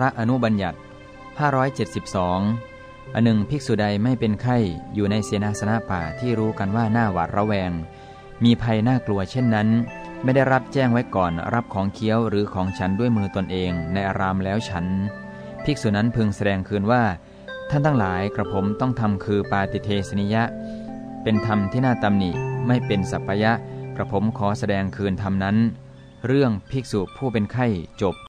ระอนุบัญญัติ 572 อันหนึ่งภิกษุใดไม่เป็นไข้อยู่ในเสนาสนะป่าที่รู้กันว่าหน้าหวาดระแวง มีภัยน่ากลัวเช่นนั้น ไม่ได้รับแจ้งไว้ก่อนรับของเคี้ยวหรือของฉันด้วยมือตนเองในอารามแล้วฉัน ภิกษุนั้นพึงแสดงคืนว่า ท่านทั้งหลายกระผมต้องทำคือปาติเทสนิยะ เป็นธรรมที่น่าตำหนิไม่เป็นสัพพยะกระผมขอแสดงคืนธรรมนั้น เรื่องภิกษุผู้เป็นไข้จบ